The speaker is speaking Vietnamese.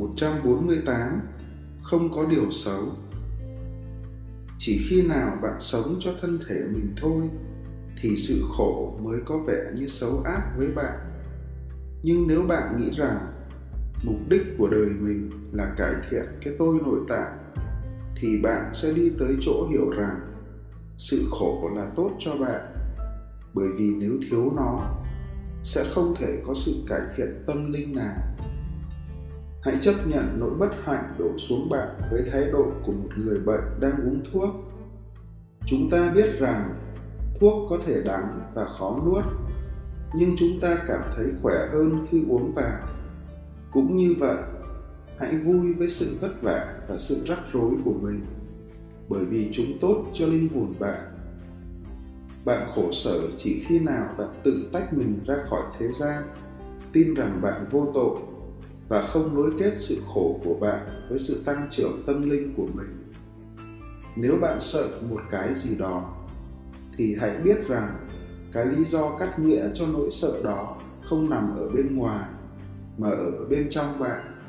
148 Không có điều xấu. Chỉ khi nào bạn sống cho thân thể mình thôi, thì sự khổ mới có vẻ như xấu ác với bạn. Nhưng nếu bạn nghĩ rằng mục đích của đời mình là cải thiện cái tôi nội tại thì bạn sẽ đi tới chỗ hiểu rằng sự khổ là tốt cho bạn. Bởi vì nếu thiếu nó, sẽ không thể có sự cải thiện tâm linh nào hãy chấp nhận nỗi bất hạnh đổ xuống bạn với thái độ của một người bệnh đang uống thuốc. Chúng ta biết rằng thuốc có thể đắng và khó nuốt, nhưng chúng ta cảm thấy khỏe hơn khi uống vào. Cũng như vậy, hãy vui với sự vất vả và sự rắc rối của mình, bởi vì chúng tốt cho linh hồn bạn. Bạn khổ sở chỉ khi nào bạn tự tách mình ra khỏi thế gian, tin rằng bạn vô tội và không nối kết sự khổ của bạn với sự tăng trưởng tâm linh của mình. Nếu bạn sợ một cái gì đó, thì hãy biết rằng cái lý do cắt nghĩa cho nỗi sợ đó không nằm ở bên ngoài, mà ở bên trong bạn.